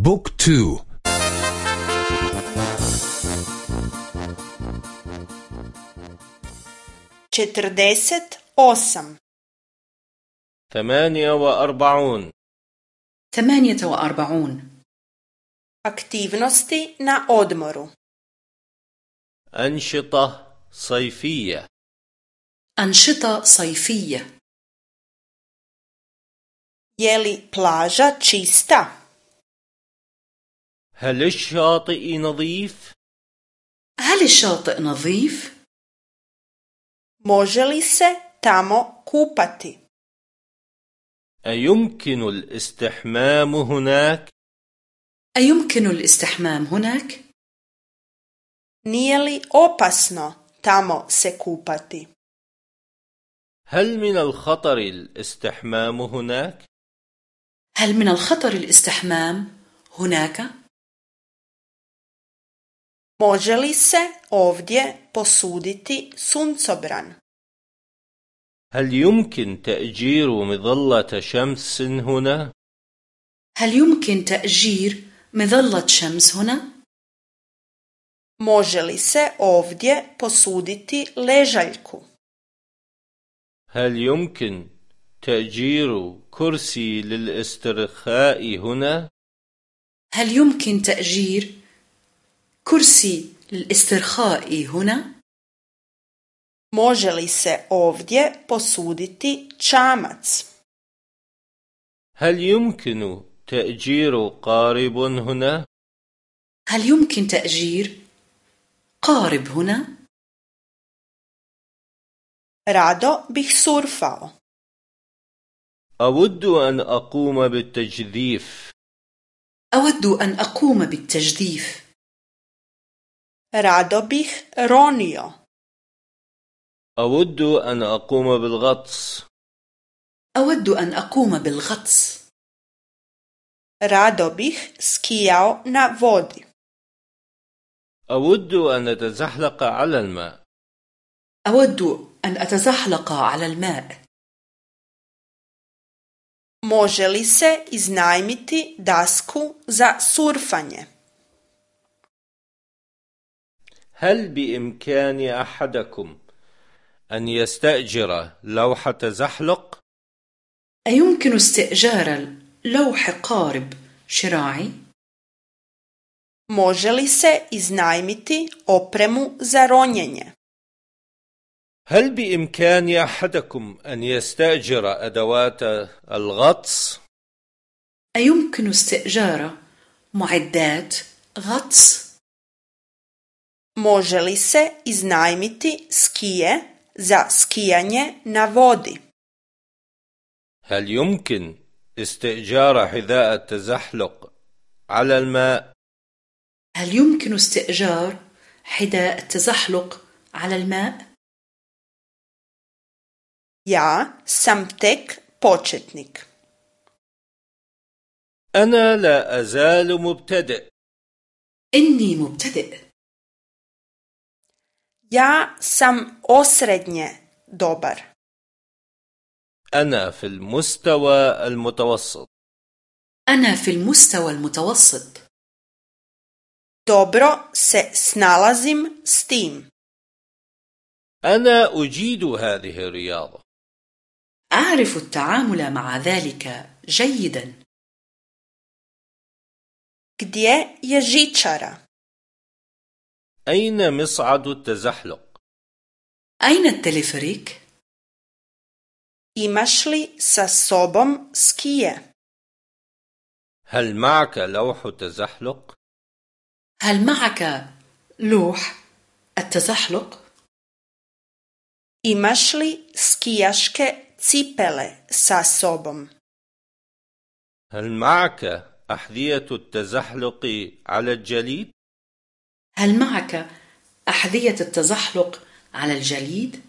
بوك تو. četrdeset osam ثمانية وأربعون. ثمانية وأربعون. aktivnosti na odmoru أنشطة صيفية. أنشطة صيفية. je li plaža čista هل الشاطئ نظيف؟ هل الشاطئ نظيف؟ može li se tamo kupati أيمكن الاستحمام هناك؟ أيمكن الاستحمام هناك؟ nije li opasno tamo se kupati هل من الخطر الاستحمام هناك؟ هل من الخطر الاستحمام هناك؟ Može li se ovdje posuditi suncobran هل يمكن تأجير مظلة شمس هنا؟ هل يمكن تأجير مظلة شمس هنا؟ može li se ovdje posuditi ležaljku هل يمكن تأجير كرسي للاسترخاء هنا؟ هل يمكن تأجير كرسي للاسترخاء هنا؟ može li se ovdje posuditi čamac هل يمكن تأجير قارب هنا؟ هل يمكن تأجير قارب هنا؟ rado bih surfao أود أن أقوم بالتجذيف أود أن أقوم بالتجديف rado bih ronio أود أن أقوم بالغطس. أود أن أقوم بالغطس. rado bih skijao na vodi أود أن أتزحلق على الماء. أود أن أتزحلق على الماء. Može li se iznajmiti dasku za surfanje? هل بإمكان أحدكم أن يستأجر لوحة زحلق؟ أيمكن استئجار لوح قارب شراعي؟ može li se iznajmiti opremu za ronjenje هل بإمكان أحدكم أن يستأجر أدوات الغطس؟ أيمكن استئجار معدات غطس؟ Može li se iznajmiti skije za skijanje na vodi هل يمكن استئجار حذاء التزحلق على الماء؟ هل يمكن استئجار حذاء التزحلق على الماء؟ ja sam tek početnik أنا لا أزال مبتدئ إني مبتدئ ja sam osrednje dobar. أنا في المستوى المتوسط. أنا في المستوى المتوسط. Dobro se snalazim s tim. أنا أجيد هذه الرياضة. أعرف التعامل مع ذلك جيدا. Gdje je žičara? أين مصعد التزحلق؟ أين التلفريك؟ imaš li sa sobom skije هل معك لوح تزحلق؟ هل معك لوح التزحلق؟ imaš li skijaške cipele sa sobom هل معك أحذية التزحلق على الجليد؟ هل معك أحذية التزحلق على الجليد؟